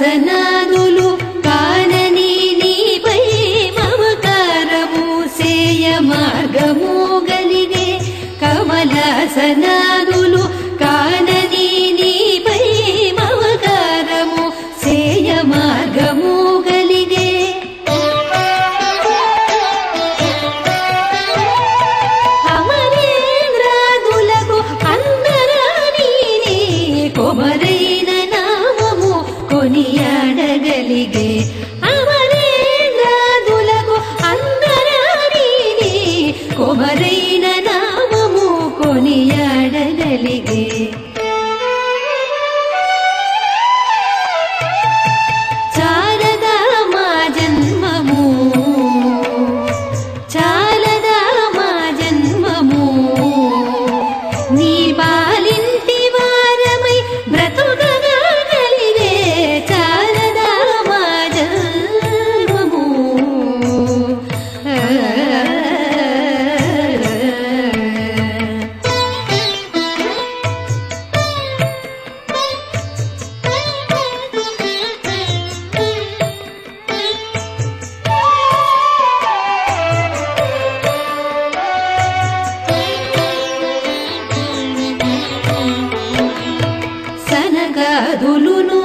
ुलु काननि मम कारूसेय मागमोगलिने कमलसना ಕೊನಿಯಾಡಗಲಿಗೆ تكاد لنور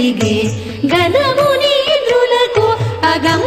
కలిగే గదముని ఇంద్రులకు అగం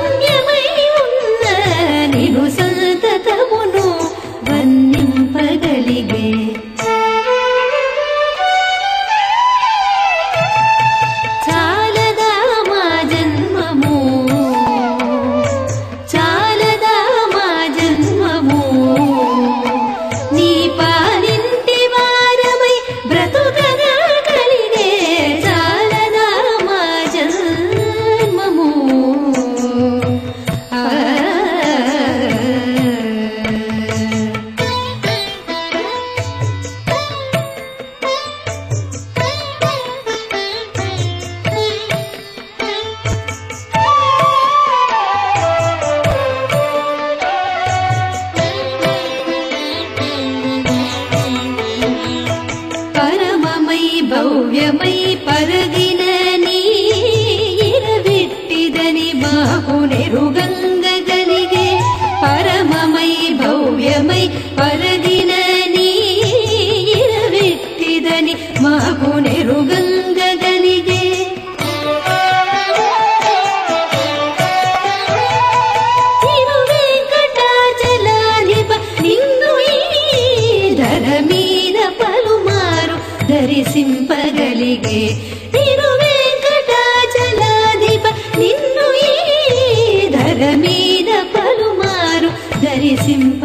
भव्यमयि परदि ಧರಿಸಿಂಪಗಲಿಗೆ ತಿರುವೆಂಕಟಾಚಲಾಧಿಪ ನಿನ್ನು ಈ ಧರ ಮೀದ ಪಲುಮಾರು ಧರಿಸಿಂಪ